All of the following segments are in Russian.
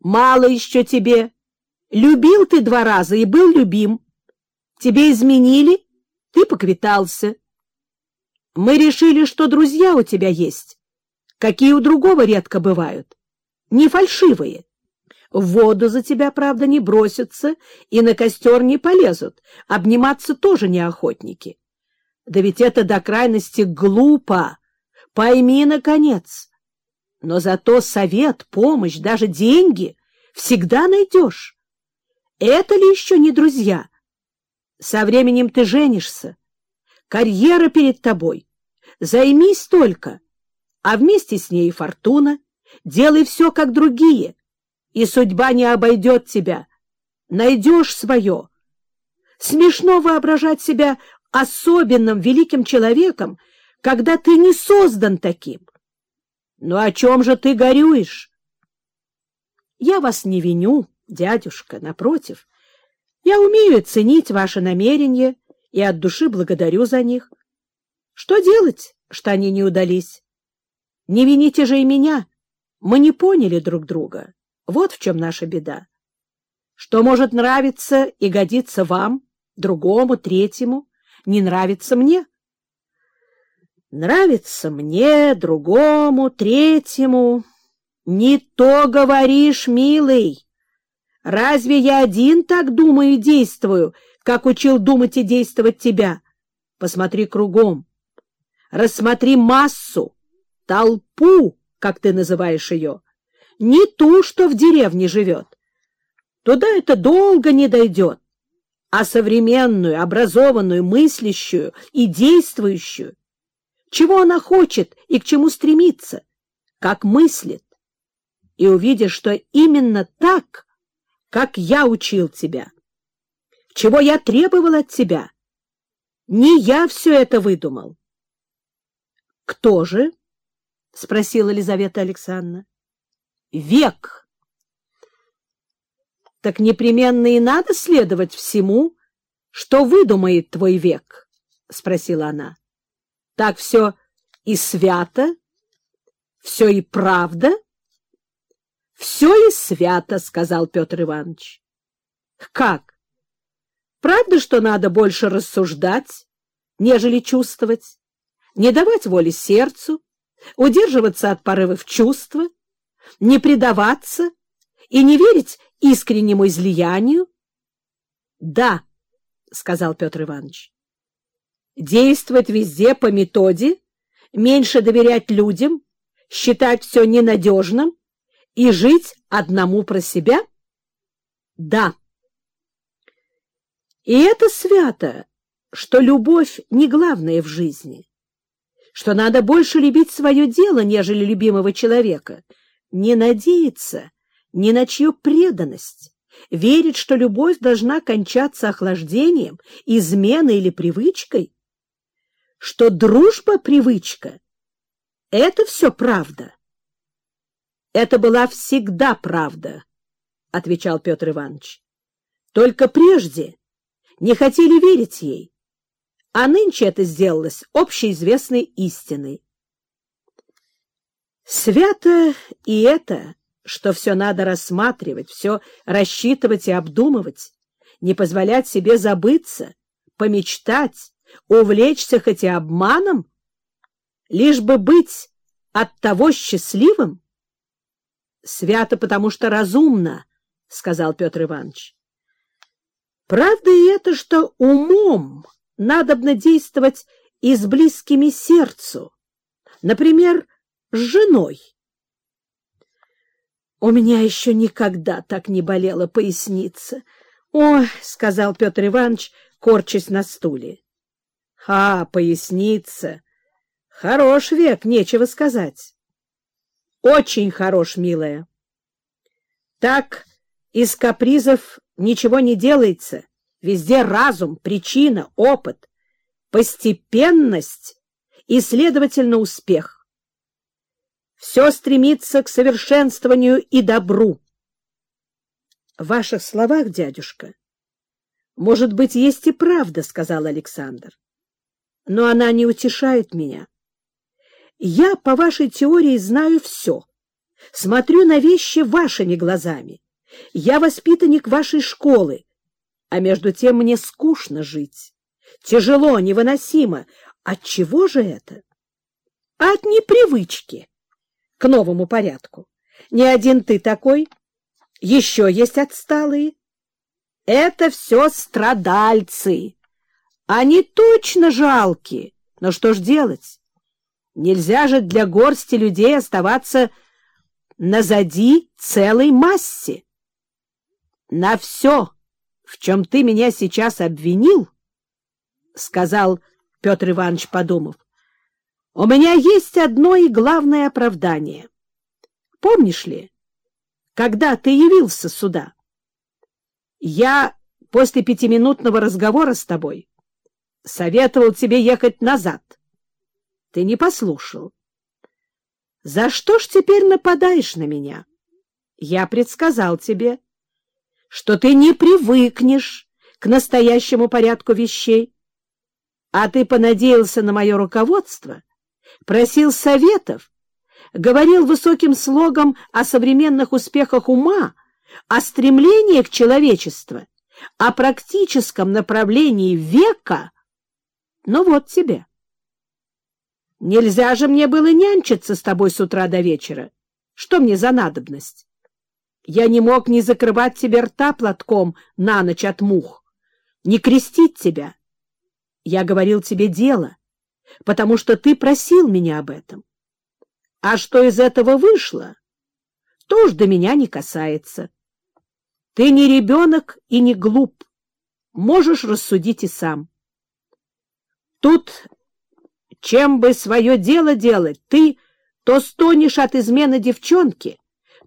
Мало еще тебе. Любил ты два раза и был любим. Тебе изменили, ты поквитался. Мы решили, что друзья у тебя есть, какие у другого редко бывают, не фальшивые. В воду за тебя, правда, не бросятся и на костер не полезут, обниматься тоже не охотники. Да ведь это до крайности глупо, пойми, наконец. Но зато совет, помощь, даже деньги всегда найдешь. Это ли еще не друзья? Со временем ты женишься. Карьера перед тобой. Займись только. А вместе с ней и фортуна. Делай все, как другие. И судьба не обойдет тебя. Найдешь свое. Смешно воображать себя особенным великим человеком, когда ты не создан таким. Ну о чем же ты горюешь? Я вас не виню, дядюшка, напротив. Я умею ценить ваши намерения и от души благодарю за них. Что делать, что они не удались? Не вините же и меня. Мы не поняли друг друга. Вот в чем наша беда. Что может нравиться и годиться вам, другому, третьему, не нравится мне. Нравится мне, другому, третьему. Не то говоришь, милый. Разве я один так думаю и действую, как учил думать и действовать тебя? Посмотри кругом. Рассмотри массу, толпу, как ты называешь ее. Не ту, что в деревне живет. Туда это долго не дойдет, а современную, образованную, мыслящую и действующую чего она хочет и к чему стремится, как мыслит, и увидишь, что именно так, как я учил тебя, чего я требовал от тебя. Не я все это выдумал. — Кто же? — спросила Елизавета Александровна. — Век. — Так непременно и надо следовать всему, что выдумает твой век, — спросила она. Так все и свято, все и правда? — Все и свято, — сказал Петр Иванович. — Как? Правда, что надо больше рассуждать, нежели чувствовать, не давать воли сердцу, удерживаться от порывов чувства, не предаваться и не верить искреннему излиянию? — Да, — сказал Петр Иванович действовать везде по методе, меньше доверять людям, считать все ненадежным и жить одному про себя? Да. И это свято, что любовь не главное в жизни, что надо больше любить свое дело, нежели любимого человека, не надеяться ни на чью преданность, верить, что любовь должна кончаться охлаждением, изменой или привычкой, что дружба — привычка. Это все правда. Это была всегда правда, — отвечал Петр Иванович. Только прежде не хотели верить ей, а нынче это сделалось общеизвестной истиной. Свято и это, что все надо рассматривать, все рассчитывать и обдумывать, не позволять себе забыться, помечтать, увлечься хоть и обманом, лишь бы быть от того счастливым? — Свято, потому что разумно, — сказал Петр Иванович. — Правда и это, что умом надобно действовать и с близкими сердцу, например, с женой. — У меня еще никогда так не болела поясница. — Ой, — сказал Петр Иванович, корчась на стуле. Ха, поясница. Хорош век, нечего сказать. Очень хорош, милая. Так из капризов ничего не делается. Везде разум, причина, опыт, постепенность и, следовательно, успех. Все стремится к совершенствованию и добру. В ваших словах, дядюшка, может быть, есть и правда, — сказал Александр но она не утешает меня. Я, по вашей теории, знаю все, смотрю на вещи вашими глазами. Я воспитанник вашей школы, а между тем мне скучно жить. Тяжело, невыносимо. От чего же это? От непривычки к новому порядку. Не один ты такой, еще есть отсталые. Это все страдальцы. Они точно жалки, но что ж делать? Нельзя же для горсти людей оставаться назади целой массе. На все, в чем ты меня сейчас обвинил, — сказал Петр Иванович, подумав, — у меня есть одно и главное оправдание. Помнишь ли, когда ты явился сюда? Я после пятиминутного разговора с тобой советовал тебе ехать назад. Ты не послушал. За что ж теперь нападаешь на меня? Я предсказал тебе, что ты не привыкнешь к настоящему порядку вещей, а ты понадеялся на мое руководство, просил советов, говорил высоким слогом о современных успехах ума, о стремлении к человечеству, о практическом направлении века. Ну вот тебе. Нельзя же мне было нянчиться с тобой с утра до вечера. Что мне за надобность? Я не мог не закрывать тебе рта платком на ночь от мух, не крестить тебя. Я говорил тебе дело, потому что ты просил меня об этом. А что из этого вышло, тоже до меня не касается. Ты не ребенок и не глуп, можешь рассудить и сам. Тут чем бы свое дело делать, ты то стонешь от измены девчонки,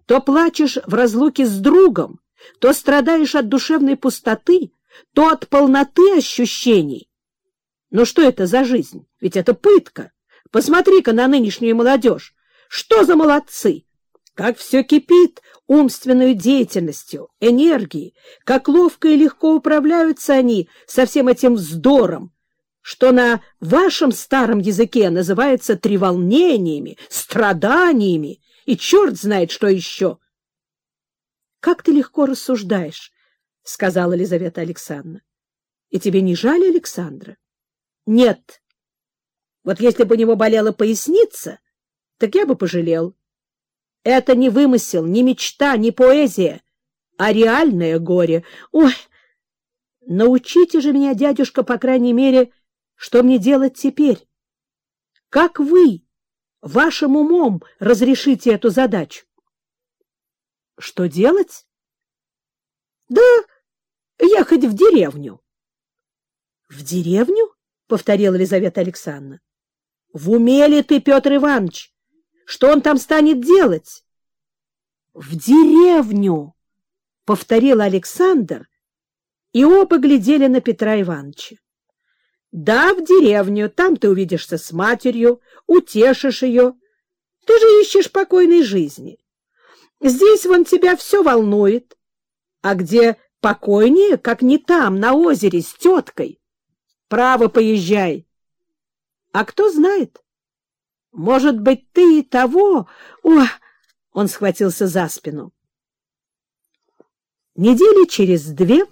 то плачешь в разлуке с другом, то страдаешь от душевной пустоты, то от полноты ощущений. Но что это за жизнь? Ведь это пытка. Посмотри-ка на нынешнюю молодежь. Что за молодцы! Как все кипит умственной деятельностью, энергией, как ловко и легко управляются они со всем этим вздором, что на вашем старом языке называется треволнениями, страданиями и черт знает что еще. — Как ты легко рассуждаешь, — сказала Елизавета Александровна. — И тебе не жаль Александра? — Нет. Вот если бы у него болела поясница, так я бы пожалел. Это не вымысел, не мечта, не поэзия, а реальное горе. Ой, научите же меня, дядюшка, по крайней мере, — что мне делать теперь? Как вы вашим умом разрешите эту задачу? Что делать? Да ехать в деревню. В деревню? — повторила Елизавета Александровна. — В уме ли ты, Петр Иванович? Что он там станет делать? — В деревню! — повторил Александр, и оба глядели на Петра Ивановича. Да, в деревню, там ты увидишься с матерью, утешишь ее. Ты же ищешь покойной жизни. Здесь вон тебя все волнует. А где покойнее, как не там, на озере, с теткой? Право поезжай. А кто знает? Может быть, ты и того... О! Он схватился за спину. Недели через две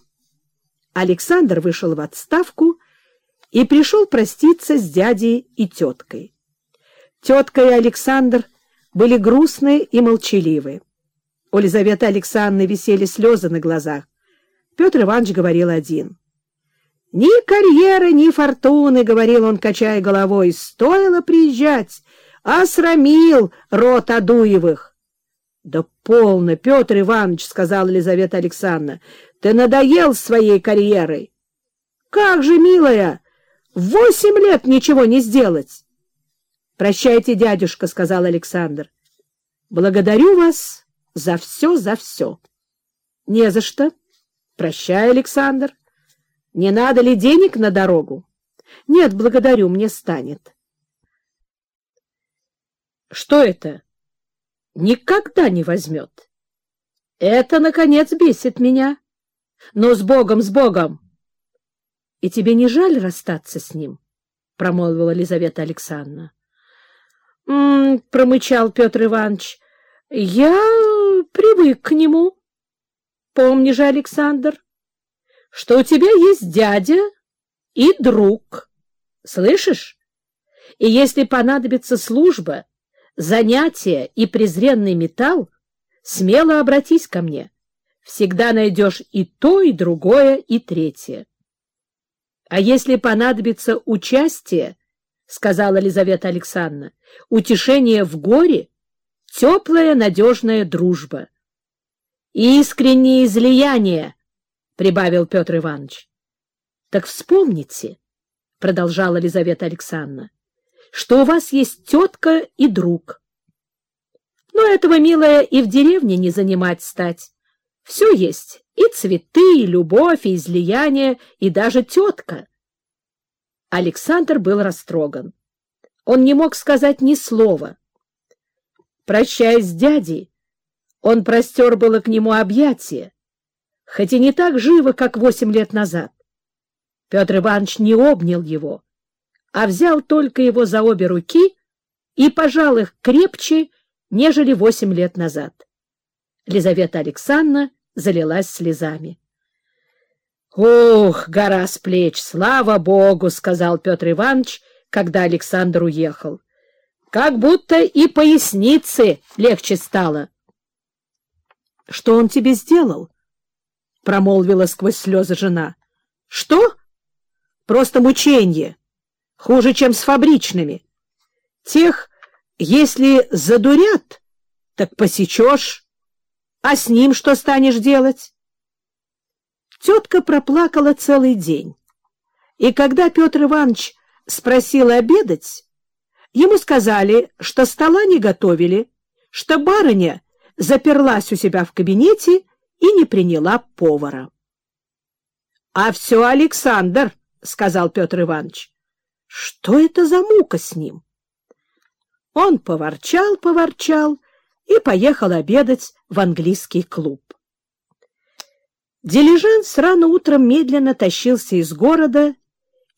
Александр вышел в отставку и пришел проститься с дядей и теткой. Тетка и Александр были грустные и молчаливы. У Лизаветы Александровны висели слезы на глазах. Петр Иванович говорил один. «Ни карьеры, ни фортуны, — говорил он, качая головой, — стоило приезжать, а срамил род Адуевых». «Да полно, Петр Иванович, — сказала Елизавета Александровна, — ты надоел своей карьерой». «Как же, милая!» Восемь лет ничего не сделать. — Прощайте, дядюшка, — сказал Александр. — Благодарю вас за все, за все. — Не за что. Прощай, Александр. Не надо ли денег на дорогу? — Нет, благодарю, мне станет. — Что это? Никогда не возьмет. Это, наконец, бесит меня. Но с Богом, с Богом! И тебе не жаль расстаться с ним? — промолвила Лизавета Александровна. — промычал Петр Иванович. — Я привык к нему. Помни же, Александр, что у тебя есть дядя и друг. Слышишь? И если понадобится служба, занятие и презренный металл, смело обратись ко мне. Всегда найдешь и то, и другое, и третье. А если понадобится участие, — сказала Елизавета Александровна, — утешение в горе, теплая надежная дружба. Искреннее излияние, — прибавил Петр Иванович. — Так вспомните, — продолжала Елизавета Александровна, — что у вас есть тетка и друг. Но этого, милая, и в деревне не занимать стать. Все есть, и цветы, и любовь, и излияние, и даже тетка. Александр был растроган. Он не мог сказать ни слова. Прощаясь с дядей, он простер было к нему объятия, хоть и не так живо, как восемь лет назад. Петр Иванович не обнял его, а взял только его за обе руки и пожал их крепче, нежели восемь лет назад. Лизавета Александровна залилась слезами. — Ух, гора с плеч, слава богу! — сказал Петр Иванович, когда Александр уехал. — Как будто и поясницы легче стало. — Что он тебе сделал? — промолвила сквозь слезы жена. — Что? — Просто мученье. Хуже, чем с фабричными. Тех, если задурят, так посечешь. А с ним что станешь делать? Тетка проплакала целый день. И когда Петр Иванович спросил обедать, ему сказали, что стола не готовили, что барыня заперлась у себя в кабинете и не приняла повара. — А все Александр, — сказал Петр Иванович. — Что это за мука с ним? Он поворчал, поворчал и поехал обедать в английский клуб. Дилижанс рано утром медленно тащился из города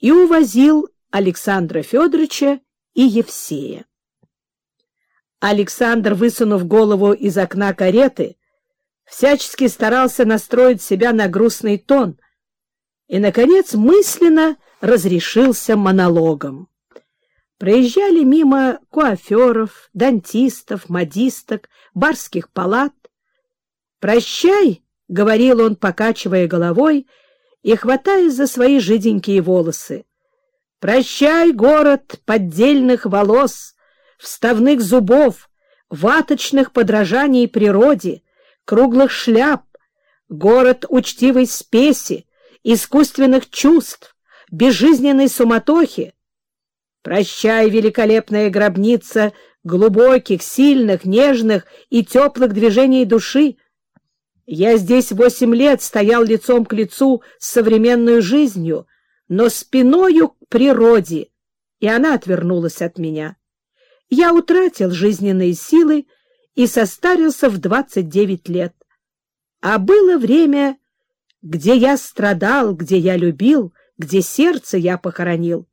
и увозил Александра Федоровича и Евсея. Александр, высунув голову из окна кареты, всячески старался настроить себя на грустный тон и, наконец, мысленно разрешился монологом. Проезжали мимо куаферов, дантистов, модисток, барских палат. «Прощай!» — говорил он, покачивая головой и хватаясь за свои жиденькие волосы. «Прощай, город поддельных волос, вставных зубов, ваточных подражаний природе, круглых шляп, город учтивой спеси, искусственных чувств, безжизненной суматохи, Прощай, великолепная гробница глубоких, сильных, нежных и теплых движений души. Я здесь восемь лет стоял лицом к лицу с современной жизнью, но спиною к природе, и она отвернулась от меня. Я утратил жизненные силы и состарился в двадцать девять лет. А было время, где я страдал, где я любил, где сердце я похоронил.